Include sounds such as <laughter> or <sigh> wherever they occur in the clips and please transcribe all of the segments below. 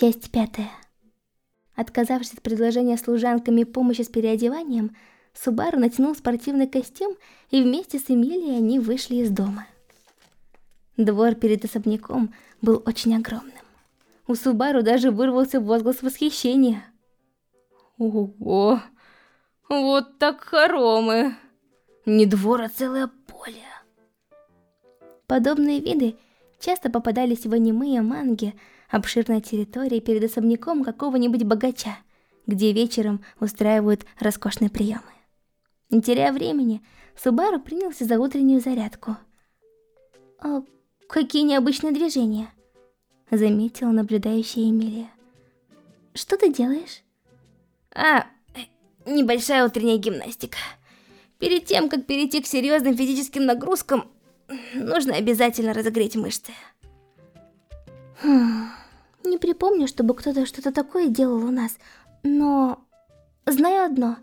Часть пятая. Отказавшись от предложения служанками помощи с переодеванием, Субару натянул спортивный костюм, и вместе с Эмилией они вышли из дома. Двор перед особняком был очень огромным. У Субару даже вырвался возглас восхищения. Ого, вот так хоромы. Не двор, а целое поле. Подобные виды часто попадались в аниме и манге, обширная территория перед особняком какого-нибудь богача, где вечером устраивают роскошные приемы. Не теряя времени, Субару принялся за утреннюю зарядку. «А какие необычные движения?» Заметила наблюдающая Эмилия. «Что ты делаешь?» «А, небольшая утренняя гимнастика. Перед тем, как перейти к серьезным физическим нагрузкам, нужно обязательно разогреть мышцы». Хм, не припомню, чтобы кто-то что-то такое делал у нас, но... Знаю одно.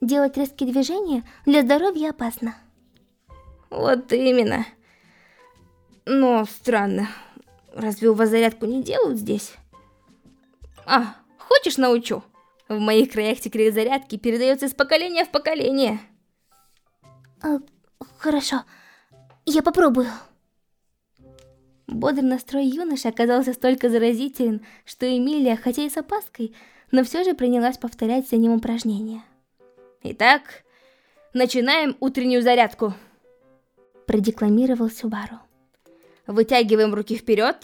Делать резкие движения для здоровья опасно. Вот именно. Но странно. Разве у вас зарядку не делают здесь? А, хочешь научу? В моих краях секрет зарядки передается из поколения в поколение. А, хорошо. Я попробую. Бодрый настрой юноши оказался столько заразителен, что Эмилия, хотя и с опаской, но все же принялась повторять за ним упражнения. Итак, начинаем утреннюю зарядку. Продекламировал Субару. Вытягиваем руки вперед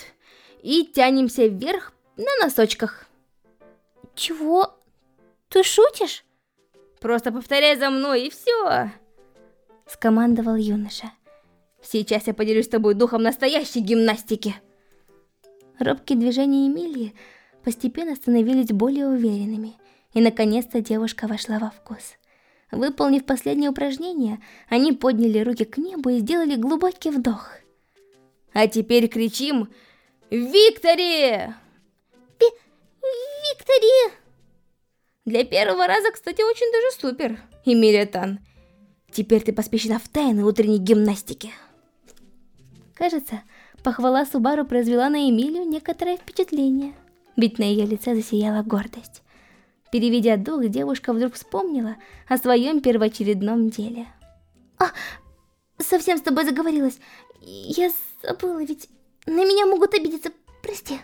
и тянемся вверх на носочках. Чего? Ты шутишь? Просто повторяй за мной и все. Скомандовал юноша. Сейчас я поделюсь с тобой духом настоящей гимнастики. Робкие движения Эмилии постепенно становились более уверенными, и наконец-то девушка вошла во вкус. Выполнив последнее упражнение, они подняли руки к небу и сделали глубокий вдох. А теперь кричим «Виктори!» Ви «Виктори!» Для первого раза, кстати, очень даже супер, Эмилия Тан. Теперь ты посвящена в тайны утренней гимнастики. Кажется, похвала Субару произвела на Эмилию некоторое впечатление, ведь на ее лице засияла гордость. Переведя дух, девушка вдруг вспомнила о своем первоочередном деле. «А, совсем с тобой заговорилась. Я забыла, ведь на меня могут обидеться, прости».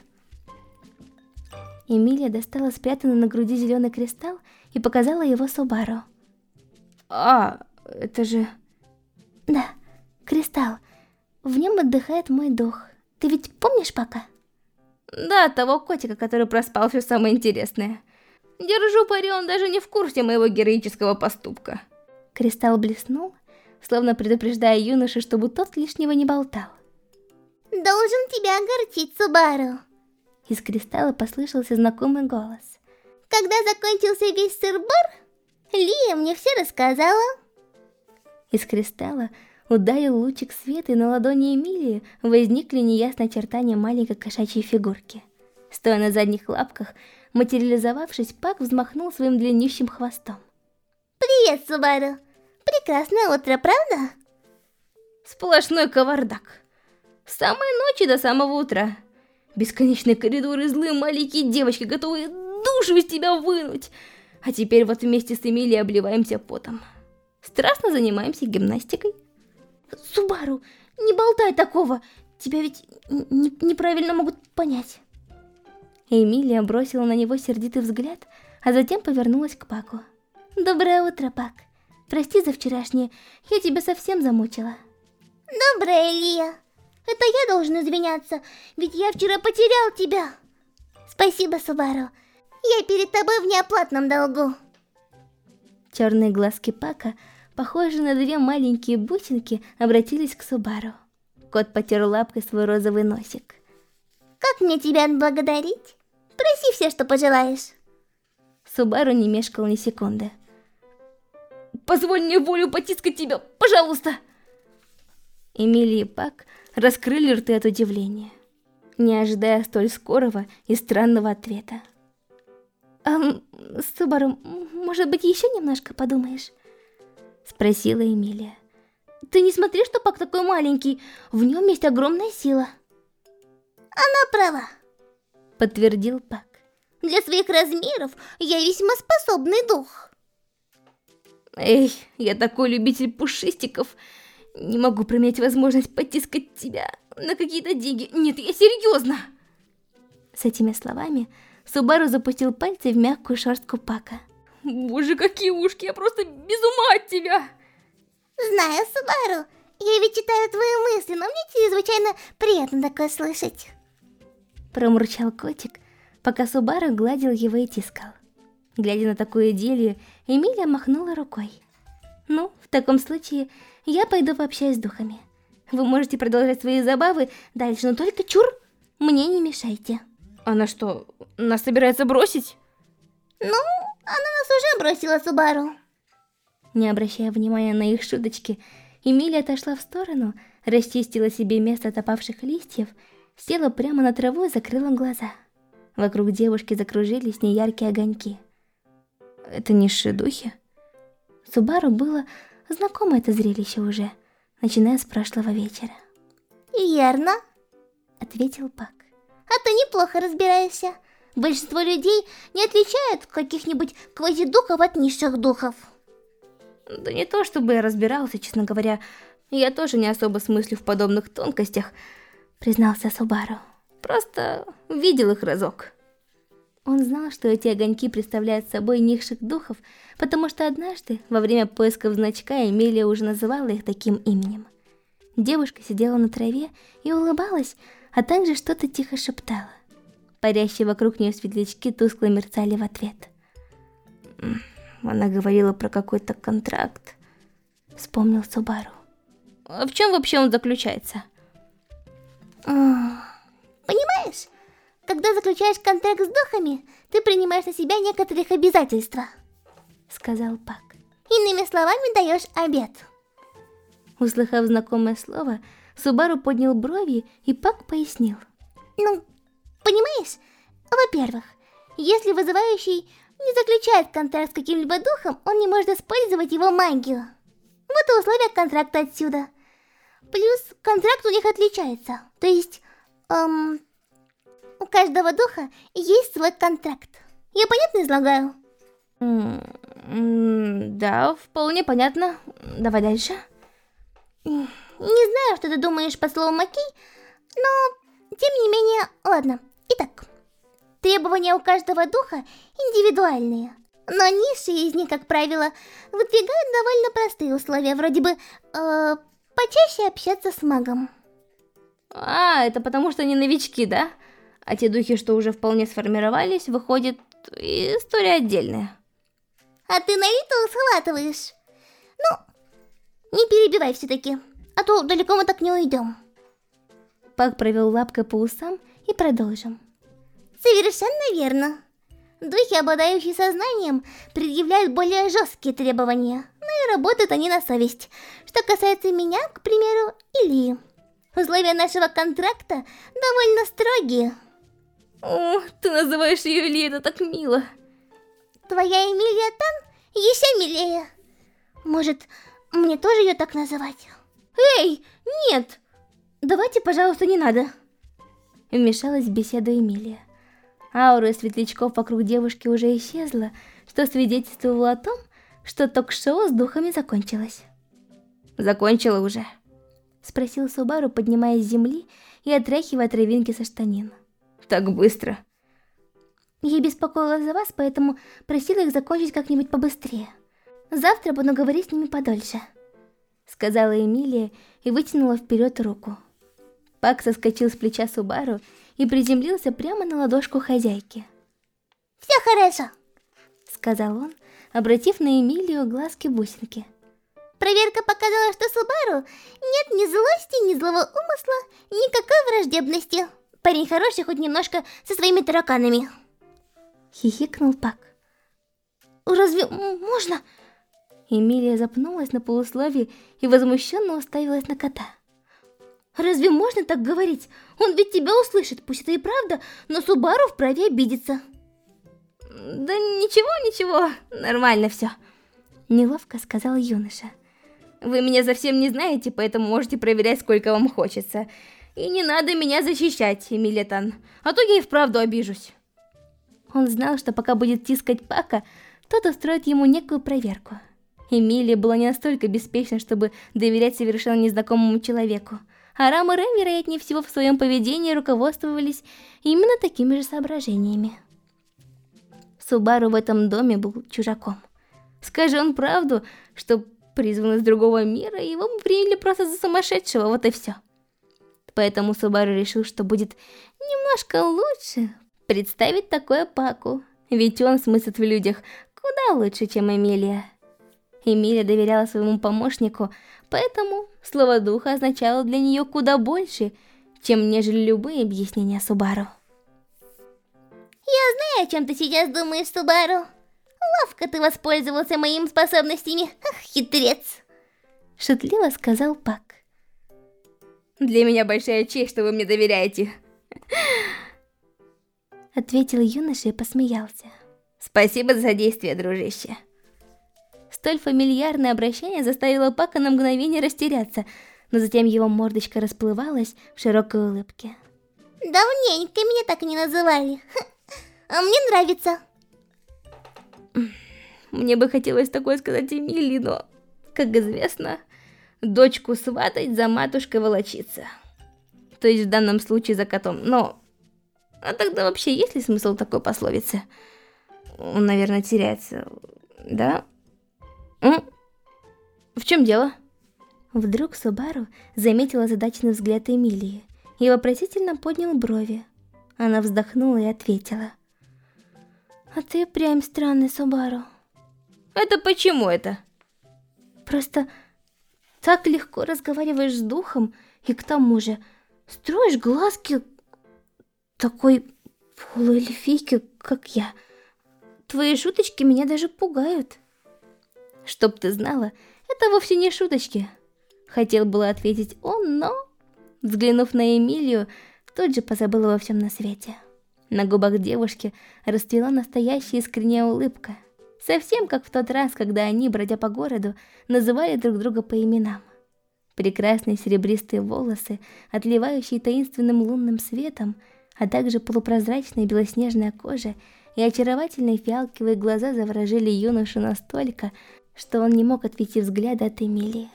Эмилия достала спрятанный на груди зеленый кристалл и показала его Субару. «А, это же...» «Да, кристалл. В нем отдыхает мой дух. Ты ведь помнишь пока? Да, того котика, который проспал все самое интересное. Держу пари, он даже не в курсе моего героического поступка. Кристалл блеснул, словно предупреждая юношу, чтобы тот лишнего не болтал. Должен тебя огорчить, Субару. Из кристалла послышался знакомый голос. Когда закончился весь сыр-бор, Лия мне все рассказала. Из кристалла ударил лучик света, и на ладони Эмилии возникли неясные очертания маленькой кошачьей фигурки. Стоя на задних лапках, материализовавшись, Пак взмахнул своим длиннющим хвостом. «Привет, Субару! Прекрасное утро, правда?» Сплошной кавардак. С самой ночи до самого утра. Бесконечные коридоры, злые маленькие девочки, готовые душу из тебя вынуть. А теперь вот вместе с Эмилией обливаемся потом. Страстно занимаемся гимнастикой. Субару, не болтай такого, тебя ведь неправильно могут понять. Эмилия бросила на него сердитый взгляд, а затем повернулась к Паку. Доброе утро, Пак. Прости за вчерашнее, я тебя совсем замучила. Доброе, Лия. Это я должен извиняться, ведь я вчера потерял тебя. Спасибо, Субару. Я перед тобой в неоплатном долгу. Черные глазки Пака похожие на две маленькие бусинки, обратились к Субару. Кот потер лапкой свой розовый носик. «Как мне тебя отблагодарить? Проси все, что пожелаешь». Субару не мешкал ни секунды. «Позволь мне волю потискать тебя, пожалуйста!» Эмили и Пак раскрыли рты от удивления, не ожидая столь скорого и странного ответа. «Эм, Субару, может быть, еще немножко подумаешь?» Спросила Эмилия. Ты не смотри, что Пак такой маленький. В нем есть огромная сила. Она права. подтвердил Пак. Для своих размеров я весьма способный дух. Эй, я такой любитель пушистиков. Не могу променять возможность потискать тебя на какие-то деньги. Нет, я серьезно. С этими словами Субару запустил пальцы в мягкую шерстку Пака. Боже, какие ушки, я просто без ума от тебя. Знаю, Субару, я ведь читаю твои мысли, но мне чрезвычайно приятно такое слышать. Промурчал котик, пока Субару гладил его и тискал. Глядя на такую идиллию, Эмилия махнула рукой. «Ну, в таком случае, я пойду пообщаюсь с духами. Вы можете продолжать свои забавы дальше, но только чур, мне не мешайте». Она что, нас собирается бросить? Ну, она нас уже бросила, Субару. Не обращая внимания на их шуточки, Эмилия отошла в сторону, расчистила себе место от опавших листьев, села прямо на траву и закрыла глаза. Вокруг девушки закружились неяркие огоньки. Это низшие духи? Субару было знакомо это зрелище уже, начиная с прошлого вечера. «Верно», — ответил Пак. «А ты неплохо разбираешься. Большинство людей не отличают каких-нибудь квазидухов от низших духов». Да не то чтобы я разбирался, честно говоря. Я тоже не особо смыслю в подобных тонкостях, признался Субару. Просто видел их разок. Он знал, что эти огоньки представляют собой низших духов, потому что однажды, во время поисков значка, Эмилия уже называла их таким именем. Девушка сидела на траве и улыбалась, а также что-то тихо шептала. Парящие вокруг нее светлячки тускло мерцали в ответ. Она говорила про какой-то контракт. Вспомнил Субару. А в чем вообще он заключается? Понимаешь? Когда заключаешь контракт с духами, ты принимаешь на себя некоторых обязательства. Сказал Пак. Иными словами, даешь обед. Услыхав знакомое слово, Субару поднял брови, и Пак пояснил. Ну, понимаешь? Во-первых, если вызывающий не заключает контракт с каким-либо духом, он не может использовать его магию. Вот и условия контракта отсюда. Плюс контракт у них отличается. То есть, эм, у каждого духа есть свой контракт. Я понятно излагаю? да, вполне понятно. Давай дальше. Не знаю, что ты думаешь по слову Макей, но тем не менее, ладно. Итак, требования у каждого духа индивидуальные. Но низшие из них, как правило, выдвигают довольно простые условия, вроде бы э, почаще общаться с магом. А, это потому что они новички, да? А те духи, что уже вполне сформировались, выходит, история отдельная. А ты на Виту схватываешь? Ну, не перебивай все-таки, а то далеко мы так не уйдем. Пак провел лапкой по усам и продолжим. Совершенно верно. Духи, обладающие сознанием, предъявляют более жесткие требования, но и работают они на совесть. Что касается меня, к примеру, Ильи. Условия нашего контракта довольно строгие. О, ты называешь ее Ильей, это так мило. Твоя Эмилия там еще милее. Может, мне тоже ее так называть? Эй, нет! Давайте, пожалуйста, не надо. Вмешалась в беседу Эмилия. Аура светлячков вокруг девушки уже исчезла, что свидетельствовало о том, что ток-шоу с духами закончилось. «Закончила уже?» Спросил Субару, поднимаясь с земли и отряхивая травинки со штанин так быстро. Я беспокоилась за вас, поэтому просила их закончить как-нибудь побыстрее. Завтра буду говорить с ними подольше. Сказала Эмилия и вытянула вперед руку. Пак соскочил с плеча Субару и приземлился прямо на ладошку хозяйки. «Все хорошо», — сказал он, обратив на Эмилию глазки-бусинки. Проверка показала, что Субару нет ни злости, ни злого умысла, никакой враждебности. Парень хороший, хоть немножко со своими тараканами. Хихикнул Пак. Разве можно? Эмилия запнулась на полусловие и возмущенно уставилась на кота. Разве можно так говорить? Он ведь тебя услышит, пусть это и правда, но Субару вправе обидеться. Да ничего, ничего, нормально все. Неловко сказал юноша. Вы меня совсем не знаете, поэтому можете проверять, сколько вам хочется. И не надо меня защищать, Эмилетан, а то я и вправду обижусь. Он знал, что пока будет тискать Пака, тот устроит ему некую проверку. Эмилия была не настолько беспечна, чтобы доверять совершенно незнакомому человеку. А Рам и Рэм, вероятнее всего, в своем поведении руководствовались именно такими же соображениями. Субару в этом доме был чужаком. Скажи он правду, что призван из другого мира, его приняли просто за сумасшедшего, вот и все. Поэтому Субару решил, что будет немножко лучше представить такое Паку, ведь он смыслит в людях куда лучше, чем Эмилия. Эмилия доверяла своему помощнику, поэтому слово духа означало для нее куда больше, чем нежели любые объяснения Субару. Я знаю, о чем ты сейчас думаешь, Субару. Ловко ты воспользовался моими способностями, ах, хитрец. Шутливо сказал Пак. Для меня большая честь, что вы мне доверяете. Ответил юноша и посмеялся. Спасибо за содействие, дружище. Столь фамильярное обращение заставило Пака на мгновение растеряться, но затем его мордочка расплывалась в широкой улыбке. Давненько меня так не называли. <laughs> А мне нравится. Мне бы хотелось такое сказать Эмилии, но, как известно, дочку сватать за матушкой волочиться. То есть в данном случае за котом, но... А тогда вообще есть ли смысл такой пословицы? Он, наверное, теряется, да? М? В чем дело? Вдруг Субару заметила задачный взгляд Эмилии и вопросительно поднял брови. Она вздохнула и ответила. «А ты прям странный, Субару». «Это почему это?» «Просто так легко разговариваешь с духом, и к тому же строишь глазки такой полуэльфийки, как я. Твои шуточки меня даже пугают». Чтоб ты знала, это вовсе не шуточки. Хотел было ответить он, но, взглянув на Эмилию, тут же позабыл обо всем на свете. На губах девушки расцвела настоящая искренняя улыбка. Совсем как в тот раз, когда они, бродя по городу, называли друг друга по именам. Прекрасные серебристые волосы, отливающие таинственным лунным светом, а также полупрозрачная белоснежная кожа и очаровательные фиалковые глаза заворожили юношу настолько, что он не мог отвести взгляда от Эмилии.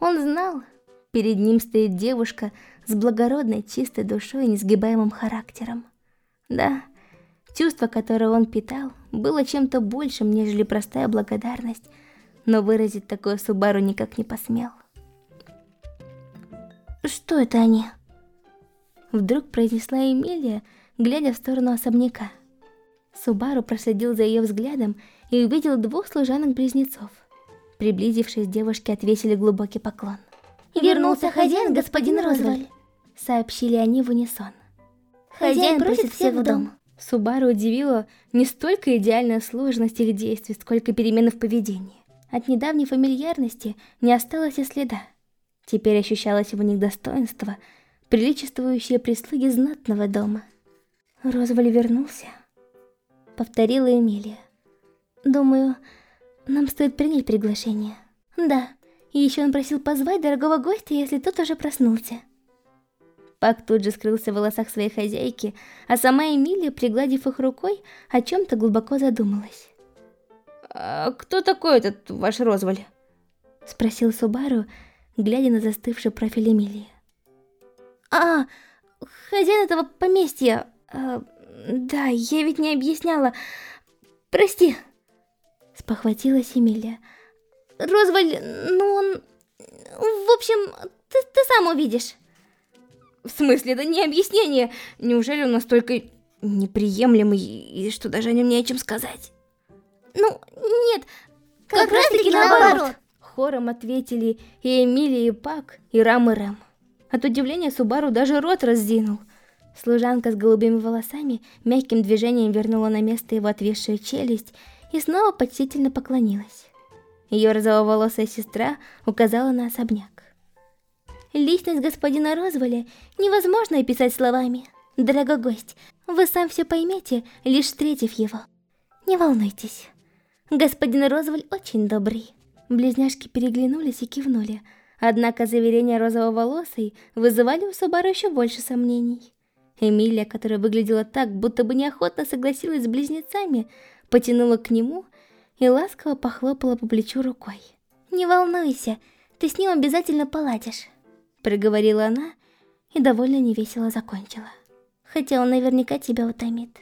Он знал, перед ним стоит девушка с благородной, чистой душой и несгибаемым характером. Да, чувство, которое он питал, было чем-то большим, нежели простая благодарность, но выразить такое Субару никак не посмел. «Что это они?» Вдруг произнесла Эмилия, глядя в сторону особняка. Субару проследил за ее взглядом и увидел двух служанок-близнецов. Приблизившись, девушки отвесили глубокий поклон. «Вернулся хозяин, господин Розваль», — сообщили они в унисон. «Хозяин просит всех в дом». Субару удивила не столько идеальная сложность их действий, сколько перемены в поведении. От недавней фамильярности не осталось и следа. Теперь ощущалось в них достоинство, приличествующее прислуге знатного дома. Розваль вернулся. Повторила Эмилия. Думаю, нам стоит принять приглашение. Да, и еще он просил позвать дорогого гостя, если тот уже проснулся. Пак тут же скрылся в волосах своей хозяйки, а сама Эмилия, пригладив их рукой, о чем-то глубоко задумалась. «А кто такой этот ваш Розваль?» Спросил Субару, глядя на застывший профиль Эмилии. «А, хозяин этого поместья. А, да, я ведь не объясняла. Прости!» Спохватилась Эмилия. «Розваль, ну он... В общем, ты, ты сам увидишь». В смысле, это не объяснение. Неужели он настолько неприемлемый, и что даже о нем не о чем сказать? Ну, нет, как, как раз таки наоборот. Хором ответили и Эмилия, и Пак, и Рам, и Рэм. От удивления Субару даже рот раздвинул. Служанка с голубыми волосами мягким движением вернула на место его отвисшую челюсть и снова почтительно поклонилась. Ее розоволосая сестра указала на особняк. Личность господина Розволя невозможно описать словами. Дорогой гость, вы сам все поймете, лишь встретив его. Не волнуйтесь. Господин Розволь очень добрый. Близняшки переглянулись и кивнули, Однако заверения розововолосой вызывали у Сабара еще больше сомнений. Эмилия, которая выглядела так, будто бы неохотно согласилась с близнецами, потянула к нему и ласково похлопала по плечу рукой. «Не волнуйся, ты с ним обязательно поладишь», — проговорила она и довольно невесело закончила. «Хотя он наверняка тебя утомит».